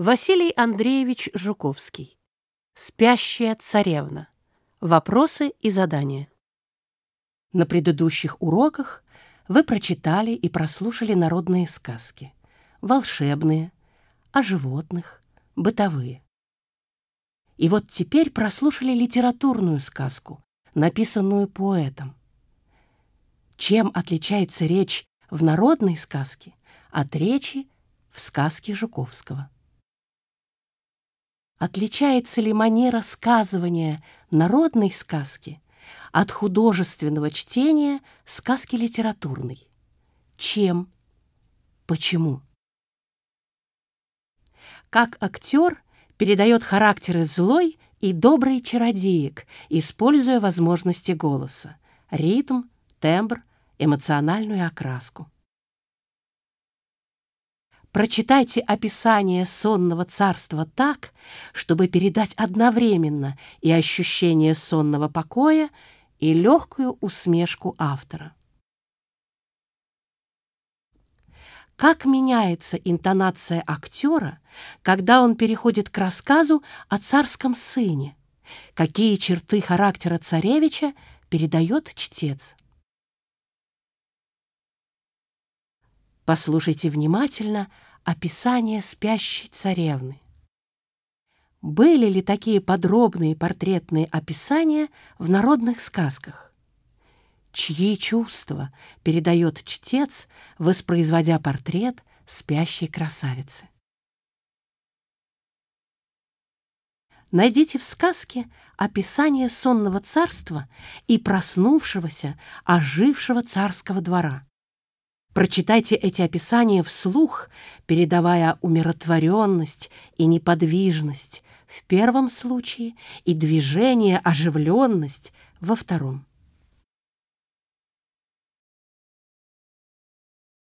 Василий Андреевич Жуковский. Спящая царевна. Вопросы и задания. На предыдущих уроках вы прочитали и прослушали народные сказки. Волшебные, о животных, бытовые. И вот теперь прослушали литературную сказку, написанную поэтом. Чем отличается речь в народной сказке от речи в сказке Жуковского? Отличается ли манера сказывания народной сказки от художественного чтения сказки литературной? Чем? Почему? Как актер передает характеры злой и доброй чародеек, используя возможности голоса, ритм, тембр, эмоциональную окраску. Прочитайте описание сонного царства так, чтобы передать одновременно и ощущение сонного покоя, и легкую усмешку автора. Как меняется интонация актера, когда он переходит к рассказу о царском сыне? Какие черты характера царевича передает чтец? Послушайте внимательно описание спящей царевны. Были ли такие подробные портретные описания в народных сказках? Чьи чувства передает чтец, воспроизводя портрет спящей красавицы? Найдите в сказке описание сонного царства и проснувшегося, ожившего царского двора. Прочитайте эти описания вслух, передавая умиротворенность и неподвижность в первом случае и движение, оживленность во втором.